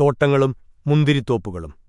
തോട്ടങ്ങളും മുന്തിരിത്തോപ്പുകളും.